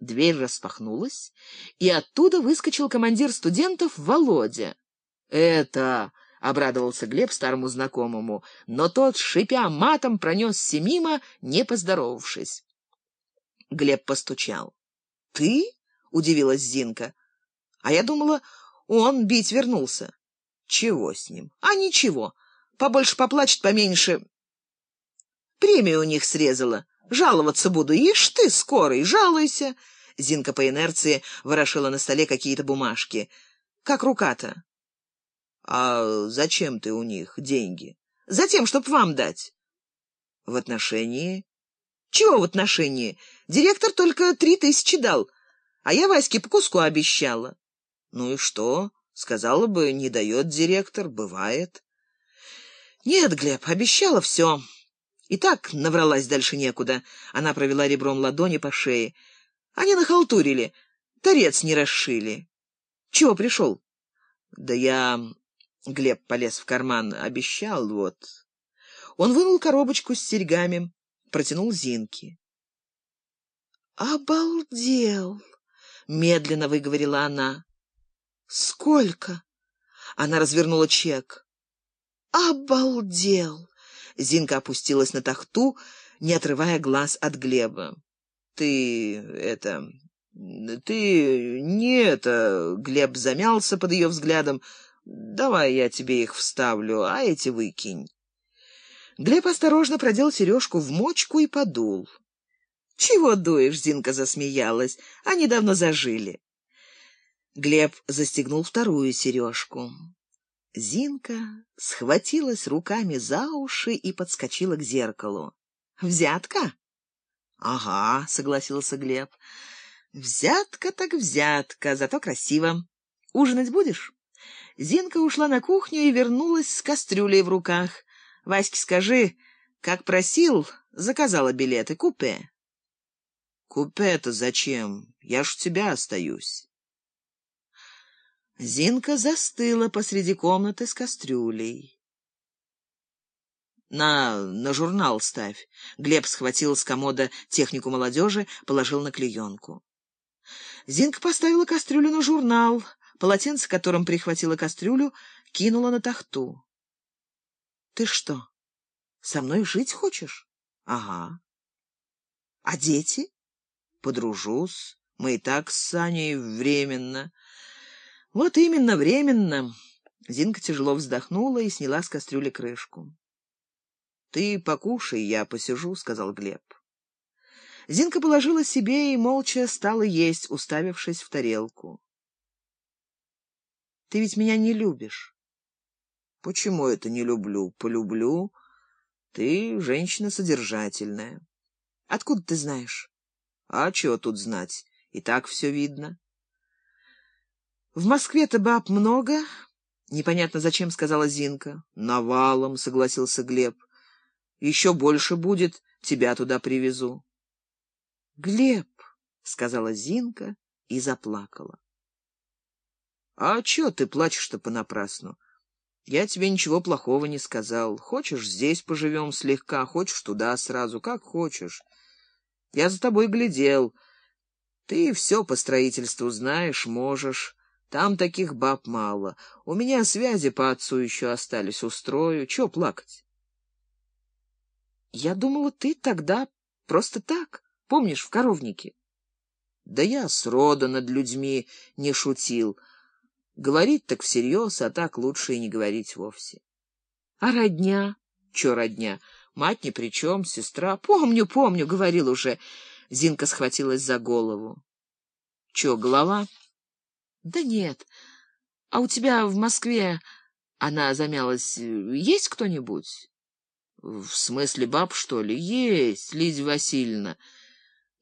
Дверь распахнулась, и оттуда выскочил командир студентов Володя. «Это...» — обрадовался Глеб старому знакомому, но тот, шипя матом, пронесся мимо, не поздоровавшись. Глеб постучал. «Ты?» — удивилась Зинка. «А я думала, он бить вернулся». «Чего с ним?» «А ничего. Побольше поплачет, поменьше...» «Премию у них срезала. Жаловаться буду. Ишь ты, скорый, жалуйся!» Зинка по инерции ворошила на столе какие-то бумажки. «Как рука-то?» «А зачем ты у них деньги?» «Затем, чтоб вам дать». «В отношении?» «Чего в отношении? Директор только три тысячи дал, а я Ваське по куску обещала». «Ну и что?» Сказала бы, не дает директор, бывает. Нет, Глеб, обещала все. И так навралась дальше некуда. Она провела ребром ладони по шее. Они нахалтурили, торец не расшили. Чего пришел? Да я... Глеб полез в карман. Обещал, вот. Он вынул коробочку с серьгами, протянул Зинке. «Обалдел!» — медленно выговорила она. «Сколько?» Она развернула чек. «Обалдел!» Зинка опустилась на тахту, не отрывая глаз от Глеба. «Ты... это... ты... не это...» Глеб замялся под ее взглядом. «Давай я тебе их вставлю, а эти выкинь». Глеб осторожно продел сережку в мочку и подул. «Чего дуешь?» — Зинка засмеялась. «Они давно зажили». Глеб застегнул вторую сережку. Зинка схватилась руками за уши и подскочила к зеркалу. «Взятка?» «Ага», — согласился Глеб. «Взятка так взятка, зато красиво. Ужинать будешь?» Зинка ушла на кухню и вернулась с кастрюлей в руках. «Ваське скажи, как просил, заказала билеты, купе». «Купе-то зачем? Я ж у тебя остаюсь». Зинка застыла посреди комнаты с кастрюлей. «На, на журнал ставь». Глеб схватил с комода технику молодежи, положил на клеенку. Зинка поставила кастрюлю на журнал, полотенце, которым прихватила кастрюлю, кинула на тахту. «Ты что, со мной жить хочешь?» «Ага». «А дети?» «Подружусь. Мы и так с Саней временно». Вот именно, временно. Зинка тяжело вздохнула и сняла с кастрюли крышку. Ты покушай, я посижу, сказал Глеб. Зинка положила себе и молча стала есть, уставившись в тарелку. Ты ведь меня не любишь. Почему это не люблю? Полюблю. Ты женщина содержательная. Откуда ты знаешь? А чего тут знать? И так все видно. В Москве-то баб много, непонятно зачем сказала Зинка. Навалом, согласился Глеб. Еще больше будет, тебя туда привезу. Глеб, сказала Зинка и заплакала. А чё ты плачешь-то понапрасну? Я тебе ничего плохого не сказал. Хочешь, здесь поживем слегка, хочешь, туда сразу, как хочешь. Я за тобой глядел. Ты все по строительству знаешь, можешь. Там таких баб мало. У меня связи по отцу еще остались. Устрою. Чего плакать? Я думала, ты тогда просто так. Помнишь, в коровнике? Да я срода над людьми не шутил. Говорить так всерьез, а так лучше и не говорить вовсе. А родня? Че родня? Мать ни при чем, сестра. Помню, помню, говорил уже. Зинка схватилась за голову. Че, голова? Да нет. А у тебя в Москве, она замялась, есть кто-нибудь? В смысле баб, что ли? Есть, Лидия Васильевна.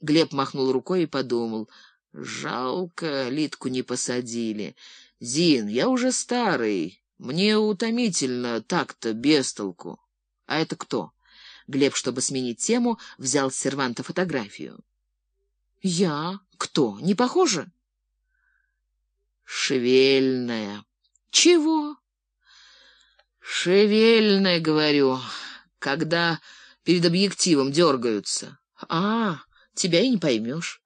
Глеб махнул рукой и подумал. Жалко, Лидку не посадили. Зин, я уже старый. Мне утомительно так-то, без толку. А это кто? Глеб, чтобы сменить тему, взял с серванта фотографию. Я? Кто? Не похоже? Шевельная. Чего? Шевельная, говорю, когда перед объективом дергаются. А, тебя и не поймешь.